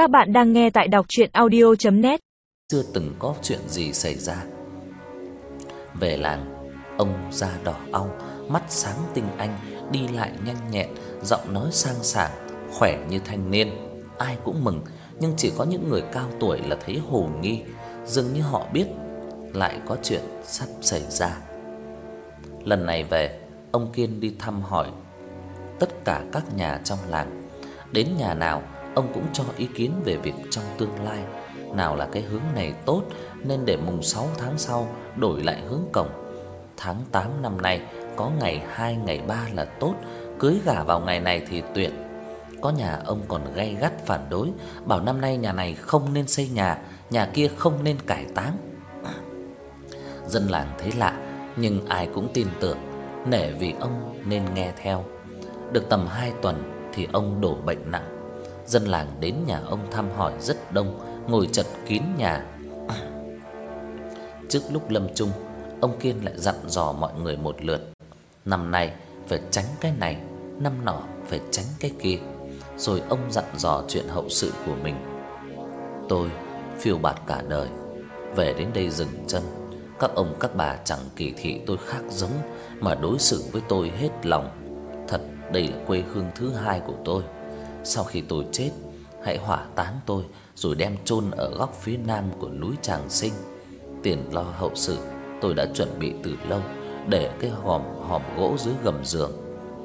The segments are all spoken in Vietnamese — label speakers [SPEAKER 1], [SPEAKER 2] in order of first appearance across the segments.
[SPEAKER 1] Các bạn đang nghe tại đọc audio net
[SPEAKER 2] Chưa từng có chuyện gì xảy ra. Về làng, ông da đỏ ong mắt sáng tinh anh, đi lại nhanh nhẹn, giọng nói sang sảng, khỏe như thanh niên. Ai cũng mừng, nhưng chỉ có những người cao tuổi là thấy hồ nghi, dường như họ biết lại có chuyện sắp xảy ra. Lần này về, ông Kiên đi thăm hỏi tất cả các nhà trong làng. Đến nhà nào, ông cũng cho ý kiến về việc trong tương lai, nào là cái hướng này tốt nên để mùng 6 tháng sau đổi lại hướng cổng. Tháng 8 năm nay có ngày 2 ngày 3 là tốt, cưới gả vào ngày này thì tuyệt. Có nhà ông còn gay gắt phản đối, bảo năm nay nhà này không nên xây nhà, nhà kia không nên cải táng. Dân làng thấy lạ, nhưng ai cũng tin tưởng, nể vì ông nên nghe theo. Được tầm 2 tuần thì ông đổ bệnh nặng. Dân làng đến nhà ông thăm hỏi rất đông, ngồi chật kín nhà. Trước lúc lâm chung, ông Kiên lại dặn dò mọi người một lượt. Năm nay phải tránh cái này, năm nọ phải tránh cái kia. Rồi ông dặn dò chuyện hậu sự của mình. Tôi phiêu bạt cả đời, về đến đây dừng chân. Các ông các bà chẳng kỳ thị tôi khác giống mà đối xử với tôi hết lòng. Thật đây là quê hương thứ hai của tôi. Sau khi tôi chết, hãy hỏa táng tôi rồi đem chôn ở góc phía nam của núi Tràng Sinh. Tiền lo hậu sự tôi đã chuẩn bị từ lâu, để cái hòm hòm gỗ dưới gầm giường.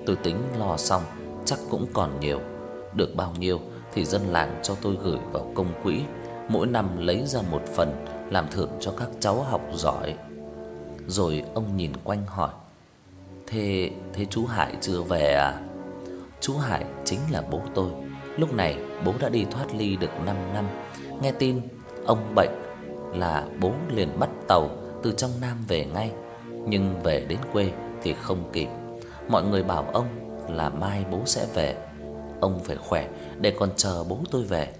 [SPEAKER 2] Tôi tính lo xong chắc cũng còn nhiều. Được bao nhiêu thì dân làng cho tôi gửi vào công quỹ, mỗi năm lấy ra một phần làm thưởng cho các cháu học giỏi. Rồi ông nhìn quanh hỏi: "Thế thế chú Hải chưa về à?" Chú Hải chính là bố tôi. Lúc này bố đã đi thoát ly được 5 năm. Nghe tin ông bệnh là bố liền bắt tàu từ trong Nam về ngay, nhưng về đến quê thì không kịp. Mọi người bảo ông là mai bố sẽ về. Ông phải khỏe để còn chờ bố tôi về.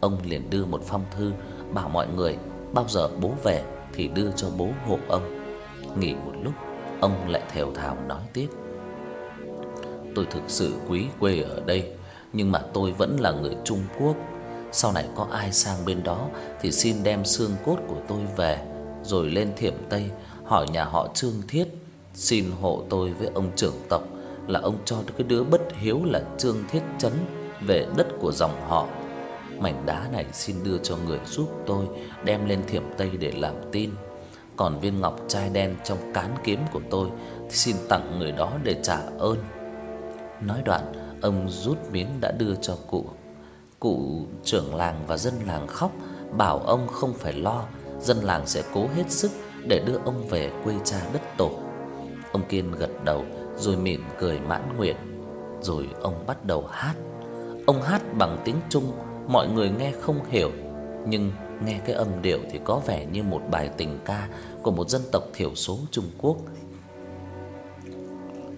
[SPEAKER 2] Ông liền đưa một phong thư bảo mọi người bao giờ bố về thì đưa cho bố hộ ông. Nghỉ một lúc, ông lại thều thào nói tiếp: Tôi thực sự quý quê ở đây, nhưng mà tôi vẫn là người Trung Quốc. Sau này có ai sang bên đó thì xin đem xương cốt của tôi về rồi lên Thiểm Tây hỏi nhà họ Trương Thiết xin hộ tôi với ông trưởng tộc là ông cho cái đứa bất hiếu là Trương Thiết Chấn về đất của dòng họ. Mảnh đá này xin đưa cho người giúp tôi đem lên Thiểm Tây để làm tin. Còn viên ngọc trai đen trong cán kiếm của tôi thì xin tặng người đó để trả ơn. Nói đoạn, ông rút miếng đã đưa cho cụ. Cụ trưởng làng và dân làng khóc, bảo ông không phải lo, dân làng sẽ cố hết sức để đưa ông về quê cha đất tổ. Ông Kiên gật đầu rồi mỉm cười mãn nguyện, rồi ông bắt đầu hát. Ông hát bằng tiếng Trung, mọi người nghe không hiểu, nhưng nghe cái âm điệu thì có vẻ như một bài tình ca của một dân tộc thiểu số Trung Quốc.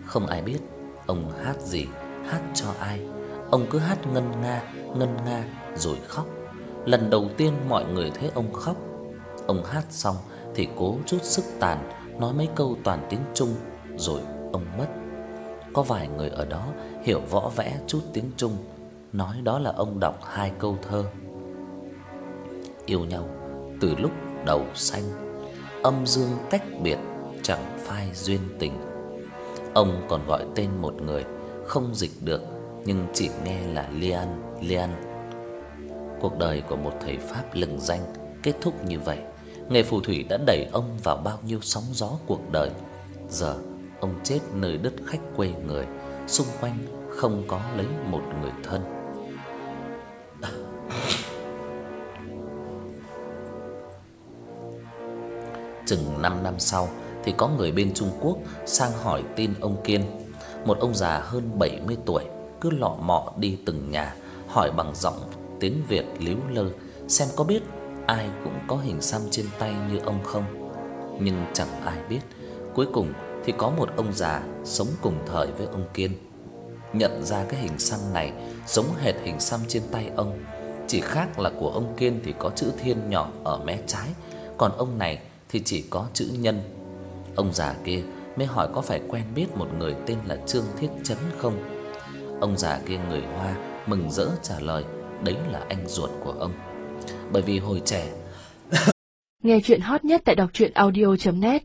[SPEAKER 2] Không ai biết ông hát gì, hát cho ai. Ông cứ hát ngân nga, ngân nga rồi khóc. Lần đầu tiên mọi người thấy ông khóc. Ông hát xong thì cố chút sức tàn nói mấy câu toàn tiếng Trung rồi ông mất. Có vài người ở đó hiểu võ vẽ chút tiếng Trung, nói đó là ông đọc hai câu thơ. Yêu nhau từ lúc đầu xanh, âm dương tách biệt chẳng phai duyên tình. Ông còn gọi tên một người không dịch được nhưng chỉ nghe là Lian, Lian. Cuộc đời của một thầy pháp lừng danh kết thúc như vậy. Nghề phù thủy đã đẩy ông vào bao nhiêu sóng gió cuộc đời. Giờ ông chết nơi đất khách quê người, xung quanh không có lấy một người thân. Chừng 5 năm sau thì có người bên Trung Quốc sang hỏi tin ông Kiên, một ông già hơn 70 tuổi, cứ lọ mọ đi từng nhà hỏi bằng giọng tiếng Việt líu lơ xem có biết ai cũng có hình xăm trên tay như ông không. Nhưng chẳng ai biết, cuối cùng thì có một ông già sống cùng thời với ông Kiên. Nhận ra cái hình xăm này giống hệt hình xăm trên tay ông, chỉ khác là của ông Kiên thì có chữ Thiên nhỏ ở mé trái, còn ông này thì chỉ có chữ Nhân. Ông già kia mới hỏi có phải quen biết một người tên là Trương Thiết Chấn không. Ông già kia người Hoa mừng rỡ trả lời, đấy là anh ruột của ông. Bởi vì hồi trẻ
[SPEAKER 1] Nghe chuyện hot nhất tại đọc audio net